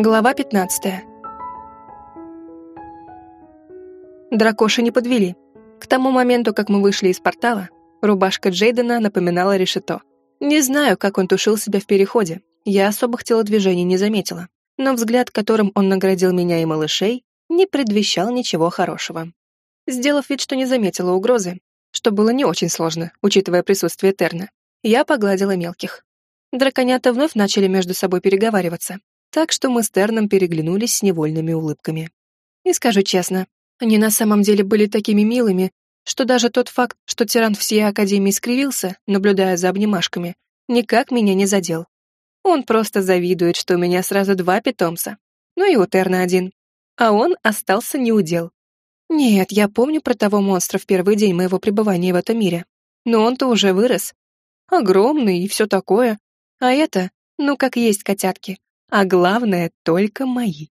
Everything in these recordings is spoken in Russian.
Глава 15. Дракоши не подвели. К тому моменту, как мы вышли из портала, рубашка Джейдена напоминала решето. Не знаю, как он тушил себя в переходе, я особых телодвижений не заметила, но взгляд, которым он наградил меня и малышей, не предвещал ничего хорошего. Сделав вид, что не заметила угрозы, что было не очень сложно, учитывая присутствие Терна, я погладила мелких. Драконята вновь начали между собой переговариваться, так что мы с Терном переглянулись с невольными улыбками. И скажу честно, они на самом деле были такими милыми, что даже тот факт, что тиран всей Академии скривился, наблюдая за обнимашками, никак меня не задел. Он просто завидует, что у меня сразу два питомца. Ну и у Терна один. А он остался неудел. Нет, я помню про того монстра в первый день моего пребывания в этом мире. Но он-то уже вырос. Огромный и все такое. А это, ну как есть котятки. А главное, только мои.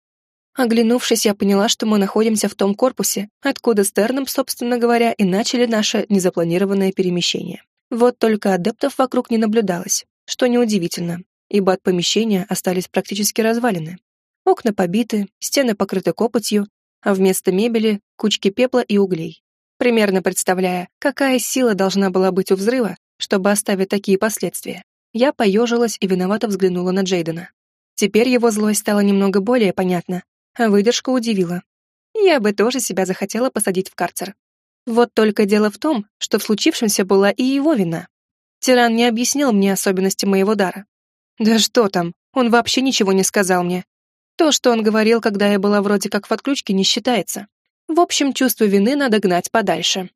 Оглянувшись, я поняла, что мы находимся в том корпусе, откуда с Терном, собственно говоря, и начали наше незапланированное перемещение. Вот только адептов вокруг не наблюдалось, что неудивительно, ибо от помещения остались практически развалины. Окна побиты, стены покрыты копотью, а вместо мебели — кучки пепла и углей. Примерно представляя, какая сила должна была быть у взрыва, чтобы оставить такие последствия, я поежилась и виновато взглянула на Джейдена. Теперь его злость стала немного более понятна, а выдержка удивила. Я бы тоже себя захотела посадить в карцер. Вот только дело в том, что в случившемся была и его вина. Тиран не объяснил мне особенности моего дара. Да что там, он вообще ничего не сказал мне. То, что он говорил, когда я была вроде как в отключке, не считается. В общем, чувство вины надо гнать подальше.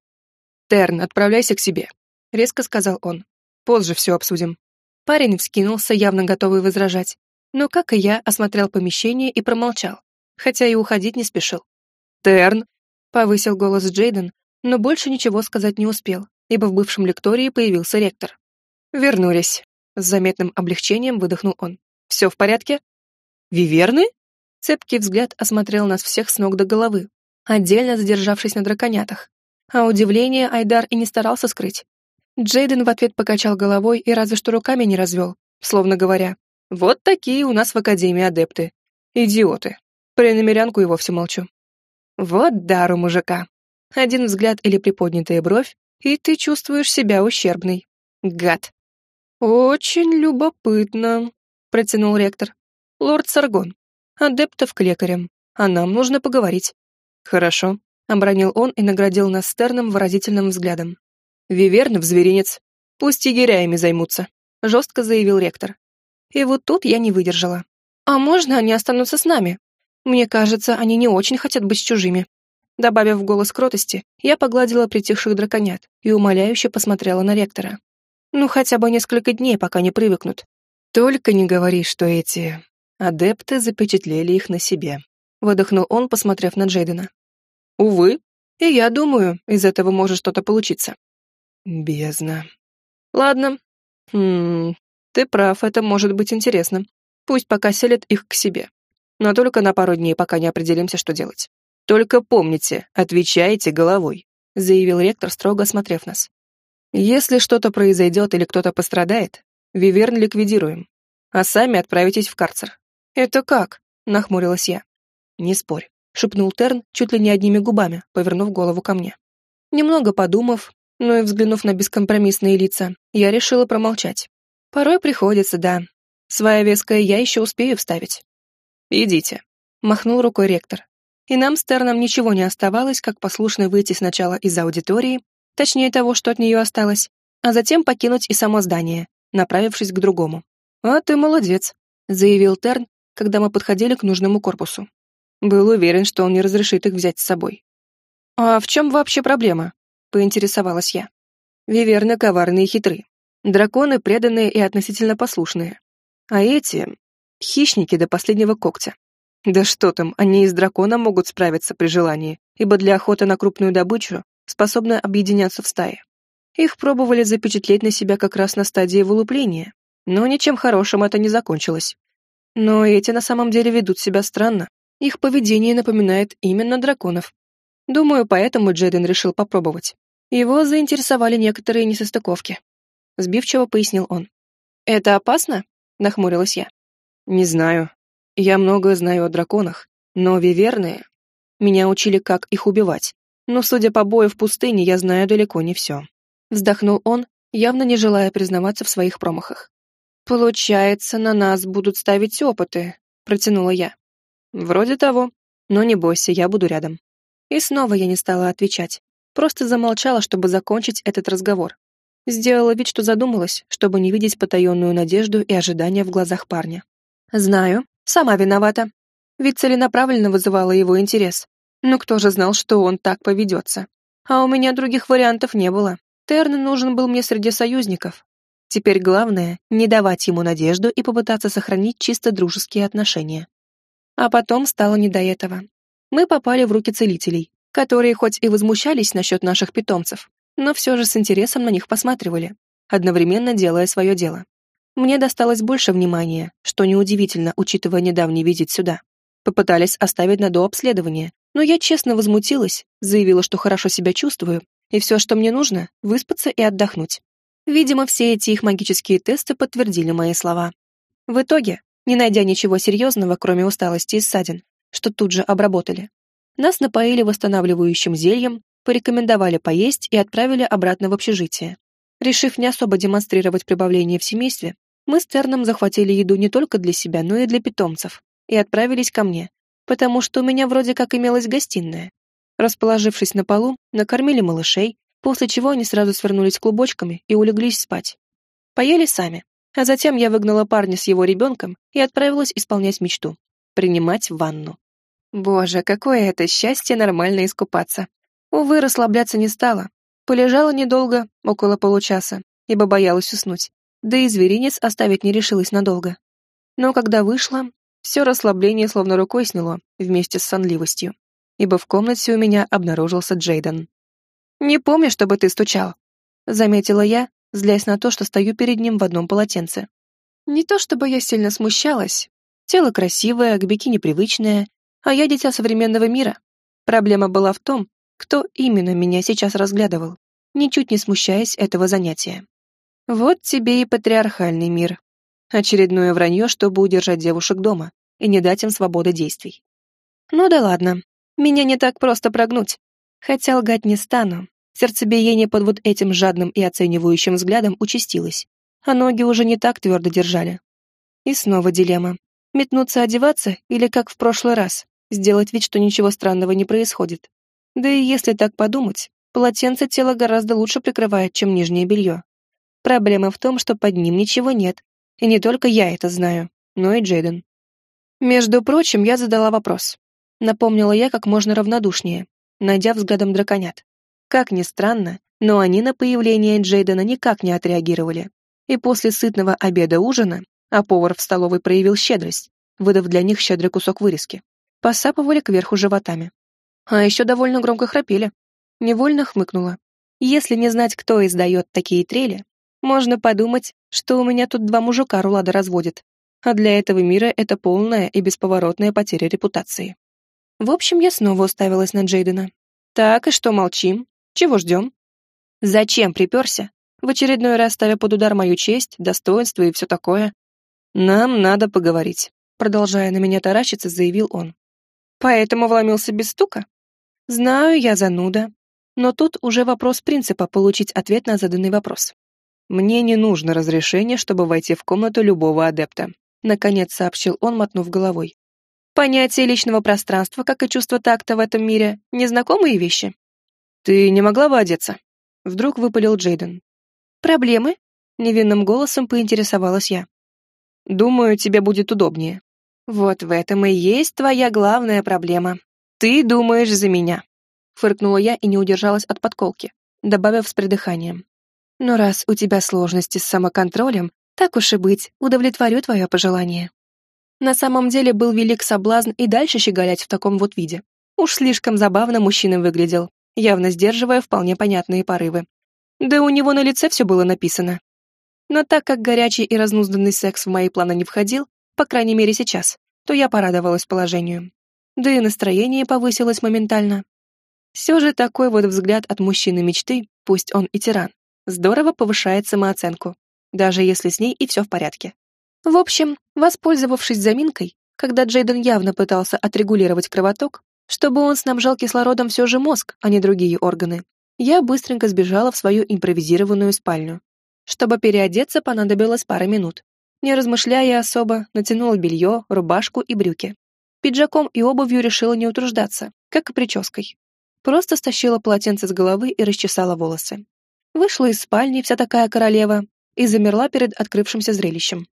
«Терн, отправляйся к себе», — резко сказал он. «Позже все обсудим». Парень вскинулся, явно готовый возражать, но, как и я, осмотрел помещение и промолчал, хотя и уходить не спешил. «Терн!» — повысил голос Джейден, но больше ничего сказать не успел, ибо в бывшем лектории появился ректор. «Вернулись», — с заметным облегчением выдохнул он. «Все в порядке?» «Виверны?» Цепкий взгляд осмотрел нас всех с ног до головы, отдельно задержавшись на драконятах. А удивление Айдар и не старался скрыть. Джейден в ответ покачал головой и разве что руками не развел, словно говоря, «Вот такие у нас в Академии адепты. Идиоты. Про намерянку и вовсе молчу». Вот дар у мужика. Один взгляд или приподнятая бровь, и ты чувствуешь себя ущербной. Гад. «Очень любопытно», — протянул ректор. «Лорд Саргон, адептов к лекарям, а нам нужно поговорить». «Хорошо», — обронил он и наградил нас Стерном выразительным взглядом. Виверн в зверинец. Пусть егеря ими займутся», — жестко заявил ректор. И вот тут я не выдержала. «А можно они останутся с нами? Мне кажется, они не очень хотят быть чужими». Добавив в голос кротости, я погладила притихших драконят и умоляюще посмотрела на ректора. «Ну, хотя бы несколько дней, пока не привыкнут». «Только не говори, что эти адепты запечатлели их на себе», — выдохнул он, посмотрев на Джейдена. «Увы, и я думаю, из этого может что-то получиться». Бездна. Ладно. Хм, ты прав, это может быть интересно. Пусть пока селят их к себе. Но только на пару дней, пока не определимся, что делать. Только помните, отвечайте головой, заявил ректор, строго осмотрев нас. Если что-то произойдет или кто-то пострадает, Виверн ликвидируем, а сами отправитесь в карцер. Это как? Нахмурилась я. Не спорь, шепнул Терн чуть ли не одними губами, повернув голову ко мне. Немного подумав, но и взглянув на бескомпромиссные лица, я решила промолчать. Порой приходится, да. Своя веская я еще успею вставить. «Идите», — махнул рукой ректор. И нам с Терном ничего не оставалось, как послушно выйти сначала из аудитории, точнее того, что от нее осталось, а затем покинуть и само здание, направившись к другому. «А ты молодец», — заявил Терн, когда мы подходили к нужному корпусу. Был уверен, что он не разрешит их взять с собой. «А в чем вообще проблема?» — поинтересовалась я. Виверны коварные и хитры. Драконы преданные и относительно послушные. А эти — хищники до последнего когтя. Да что там, они и с драконом могут справиться при желании, ибо для охоты на крупную добычу способны объединяться в стае. Их пробовали запечатлеть на себя как раз на стадии вылупления, но ничем хорошим это не закончилось. Но эти на самом деле ведут себя странно. Их поведение напоминает именно драконов, Думаю, поэтому Джейден решил попробовать. Его заинтересовали некоторые несостыковки. Сбивчиво пояснил он. «Это опасно?» — нахмурилась я. «Не знаю. Я многое знаю о драконах, но виверны... Меня учили, как их убивать. Но, судя по бою в пустыне, я знаю далеко не все. Вздохнул он, явно не желая признаваться в своих промахах. «Получается, на нас будут ставить опыты», — протянула я. «Вроде того. Но не бойся, я буду рядом». И снова я не стала отвечать. Просто замолчала, чтобы закончить этот разговор. Сделала вид, что задумалась, чтобы не видеть потаенную надежду и ожидания в глазах парня. «Знаю, сама виновата. Ведь целенаправленно вызывала его интерес. Но кто же знал, что он так поведется? А у меня других вариантов не было. Терн нужен был мне среди союзников. Теперь главное — не давать ему надежду и попытаться сохранить чисто дружеские отношения. А потом стало не до этого. Мы попали в руки целителей, которые хоть и возмущались насчет наших питомцев, но все же с интересом на них посматривали, одновременно делая свое дело. Мне досталось больше внимания, что неудивительно, учитывая недавний визит сюда. Попытались оставить на дообследование, но я честно возмутилась, заявила, что хорошо себя чувствую, и все, что мне нужно, выспаться и отдохнуть. Видимо, все эти их магические тесты подтвердили мои слова. В итоге, не найдя ничего серьезного, кроме усталости и ссадин, что тут же обработали, нас напоили восстанавливающим зельем, порекомендовали поесть и отправили обратно в общежитие. Решив не особо демонстрировать прибавление в семействе, мы с Терном захватили еду не только для себя, но и для питомцев, и отправились ко мне, потому что у меня вроде как имелась гостиная. Расположившись на полу, накормили малышей, после чего они сразу свернулись клубочками и улеглись спать. Поели сами, а затем я выгнала парня с его ребенком и отправилась исполнять мечту — принимать ванну. Боже, какое это счастье нормально искупаться. Увы, расслабляться не стала. Полежала недолго, около получаса, ибо боялась уснуть. Да и зверинец оставить не решилась надолго. Но когда вышла, все расслабление словно рукой сняло вместе с сонливостью, ибо в комнате у меня обнаружился Джейден. «Не помню, чтобы ты стучал», — заметила я, злясь на то, что стою перед ним в одном полотенце. Не то чтобы я сильно смущалась. Тело красивое, к бикини привычное, а я дитя современного мира. Проблема была в том, кто именно меня сейчас разглядывал, ничуть не смущаясь этого занятия. Вот тебе и патриархальный мир. Очередное вранье, чтобы удержать девушек дома и не дать им свободы действий. Ну да ладно, меня не так просто прогнуть. Хотя лгать не стану. Сердцебиение под вот этим жадным и оценивающим взглядом участилось, а ноги уже не так твердо держали. И снова дилемма. Метнуться одеваться или, как в прошлый раз, сделать вид, что ничего странного не происходит. Да и если так подумать, полотенце тело гораздо лучше прикрывает, чем нижнее белье. Проблема в том, что под ним ничего нет, и не только я это знаю, но и Джейден. Между прочим, я задала вопрос. Напомнила я как можно равнодушнее, найдя взглядом драконят. Как ни странно, но они на появление Джейдена никак не отреагировали. И после сытного обеда-ужина, а повар в столовой проявил щедрость, выдав для них щедрый кусок вырезки, посапывали кверху животами. А еще довольно громко храпели. Невольно хмыкнула. Если не знать, кто издает такие трели, можно подумать, что у меня тут два мужика рулада разводят. А для этого мира это полная и бесповоротная потеря репутации. В общем, я снова уставилась на Джейдена. Так, и что молчим? Чего ждем? Зачем приперся? В очередной раз ставя под удар мою честь, достоинство и все такое. Нам надо поговорить. Продолжая на меня таращиться, заявил он. Поэтому вломился без стука? Знаю, я зануда. Но тут уже вопрос принципа получить ответ на заданный вопрос. Мне не нужно разрешение, чтобы войти в комнату любого адепта. Наконец сообщил он, мотнув головой. Понятие личного пространства, как и чувство такта в этом мире, незнакомые вещи. Ты не могла бы одеться? Вдруг выпалил Джейден. Проблемы? Невинным голосом поинтересовалась я. Думаю, тебе будет удобнее. Вот в этом и есть твоя главная проблема. «Ты думаешь за меня», — фыркнула я и не удержалась от подколки, добавив с придыханием. «Но раз у тебя сложности с самоконтролем, так уж и быть, удовлетворю твое пожелание». На самом деле был велик соблазн и дальше щеголять в таком вот виде. Уж слишком забавно мужчина выглядел, явно сдерживая вполне понятные порывы. Да у него на лице все было написано. Но так как горячий и разнузданный секс в мои планы не входил, по крайней мере сейчас, то я порадовалась положению да и настроение повысилось моментально. Все же такой вот взгляд от мужчины мечты, пусть он и тиран, здорово повышает самооценку, даже если с ней и все в порядке. В общем, воспользовавшись заминкой, когда Джейден явно пытался отрегулировать кровоток, чтобы он снабжал кислородом все же мозг, а не другие органы, я быстренько сбежала в свою импровизированную спальню. Чтобы переодеться, понадобилось пара минут. Не размышляя особо, натянула белье, рубашку и брюки. Пиджаком и обувью решила не утруждаться, как и прической. Просто стащила полотенце с головы и расчесала волосы. Вышла из спальни, вся такая королева, и замерла перед открывшимся зрелищем.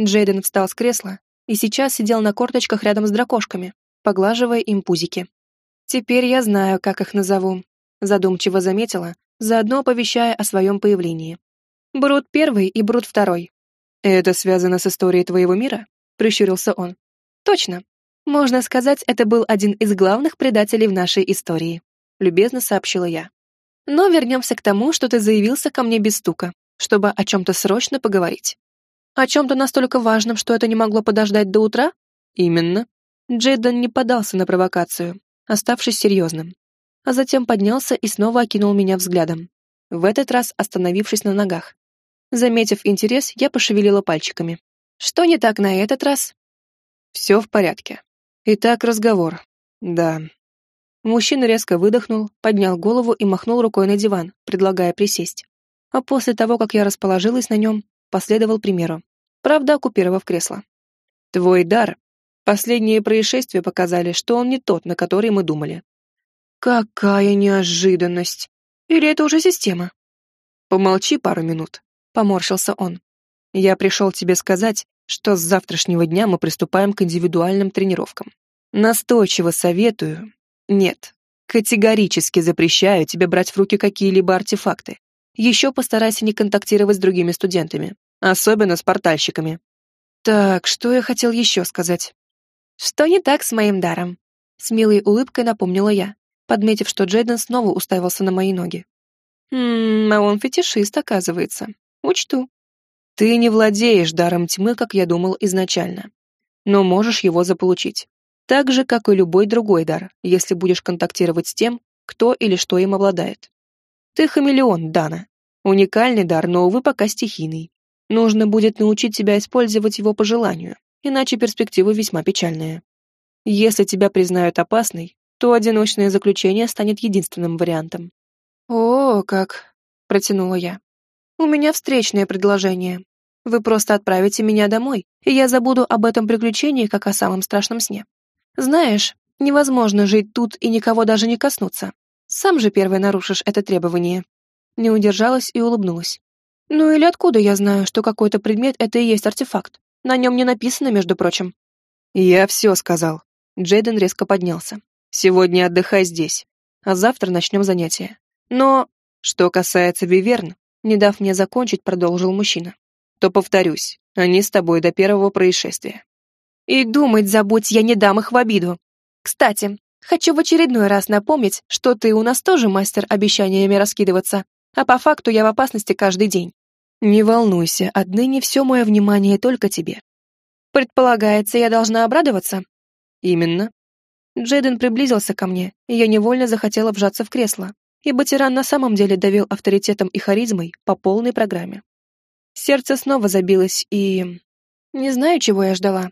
Джейден встал с кресла и сейчас сидел на корточках рядом с дракошками, поглаживая им пузики. «Теперь я знаю, как их назову», — задумчиво заметила, заодно оповещая о своем появлении. «Брут первый и Брут второй». «Это связано с историей твоего мира?» — прищурился он. «Точно. Можно сказать, это был один из главных предателей в нашей истории», — любезно сообщила я. «Но вернемся к тому, что ты заявился ко мне без стука, чтобы о чем-то срочно поговорить». «О чем-то настолько важном, что это не могло подождать до утра?» «Именно», Джейден не подался на провокацию, оставшись серьезным, а затем поднялся и снова окинул меня взглядом, в этот раз остановившись на ногах. Заметив интерес, я пошевелила пальчиками. «Что не так на этот раз?» «Все в порядке. Итак, разговор. Да». Мужчина резко выдохнул, поднял голову и махнул рукой на диван, предлагая присесть. А после того, как я расположилась на нем, последовал примеру, правда, оккупировав кресло. «Твой дар Последние происшествия показали, что он не тот, на который мы думали. Какая неожиданность! Или это уже система? Помолчи пару минут, поморщился он. Я пришел тебе сказать, что с завтрашнего дня мы приступаем к индивидуальным тренировкам. Настойчиво советую. Нет, категорически запрещаю тебе брать в руки какие-либо артефакты. Еще постарайся не контактировать с другими студентами, особенно с портальщиками. Так, что я хотел еще сказать? «Что не так с моим даром?» С милой улыбкой напомнила я, подметив, что Джейден снова уставился на мои ноги. «Ммм, а он фетишист, оказывается. Учту». «Ты не владеешь даром тьмы, как я думал изначально, но можешь его заполучить. Так же, как и любой другой дар, если будешь контактировать с тем, кто или что им обладает. Ты хамелеон, Дана. Уникальный дар, но, увы, пока стихийный. Нужно будет научить тебя использовать его по желанию, иначе перспективы весьма печальные. Если тебя признают опасной, то одиночное заключение станет единственным вариантом. «О, как!» — протянула я. «У меня встречное предложение. Вы просто отправите меня домой, и я забуду об этом приключении, как о самом страшном сне. Знаешь, невозможно жить тут и никого даже не коснуться. Сам же первый нарушишь это требование». Не удержалась и улыбнулась. «Ну или откуда я знаю, что какой-то предмет — это и есть артефакт? На нем не написано, между прочим». «Я все сказал». Джейден резко поднялся. «Сегодня отдыхай здесь, а завтра начнем занятия. Но, что касается Виверн, не дав мне закончить, продолжил мужчина, то, повторюсь, они с тобой до первого происшествия». «И думать забудь, я не дам их в обиду. Кстати, хочу в очередной раз напомнить, что ты у нас тоже мастер обещаниями раскидываться, а по факту я в опасности каждый день. «Не волнуйся, отныне все мое внимание только тебе». «Предполагается, я должна обрадоваться?» «Именно». Джейден приблизился ко мне, и я невольно захотела вжаться в кресло, ибо тиран на самом деле давил авторитетом и харизмой по полной программе. Сердце снова забилось, и... Не знаю, чего я ждала.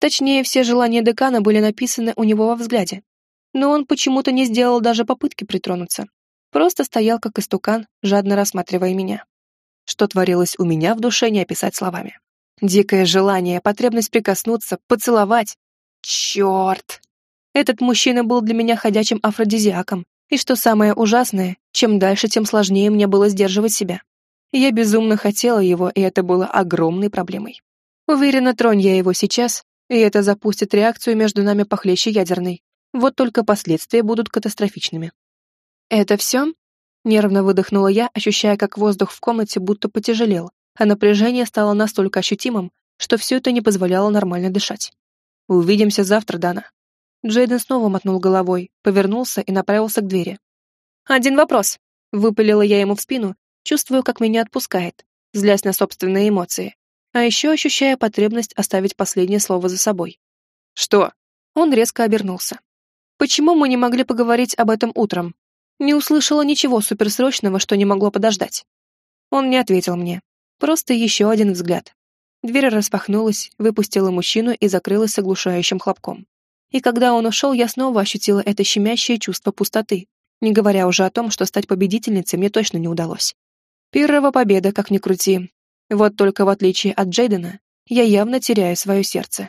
Точнее, все желания декана были написаны у него во взгляде. Но он почему-то не сделал даже попытки притронуться. Просто стоял как истукан, жадно рассматривая меня. Что творилось у меня в душе, не описать словами. Дикое желание, потребность прикоснуться, поцеловать. Черт! Этот мужчина был для меня ходячим афродизиаком, и что самое ужасное, чем дальше, тем сложнее мне было сдерживать себя. Я безумно хотела его, и это было огромной проблемой. Уверена, тронь я его сейчас, и это запустит реакцию между нами похлеще ядерной. Вот только последствия будут катастрофичными. «Это все?» Нервно выдохнула я, ощущая, как воздух в комнате будто потяжелел, а напряжение стало настолько ощутимым, что все это не позволяло нормально дышать. «Увидимся завтра, Дана». Джейден снова мотнул головой, повернулся и направился к двери. «Один вопрос», — выпалила я ему в спину, чувствую, как меня отпускает, злясь на собственные эмоции, а еще ощущая потребность оставить последнее слово за собой. «Что?» Он резко обернулся. «Почему мы не могли поговорить об этом утром, не услышала ничего суперсрочного, что не могло подождать. Он не ответил мне. Просто еще один взгляд. Дверь распахнулась, выпустила мужчину и закрылась с оглушающим хлопком. И когда он ушел, я снова ощутила это щемящее чувство пустоты, не говоря уже о том, что стать победительницей мне точно не удалось. Пиррова победа, как ни крути. Вот только в отличие от Джейдена, я явно теряю свое сердце.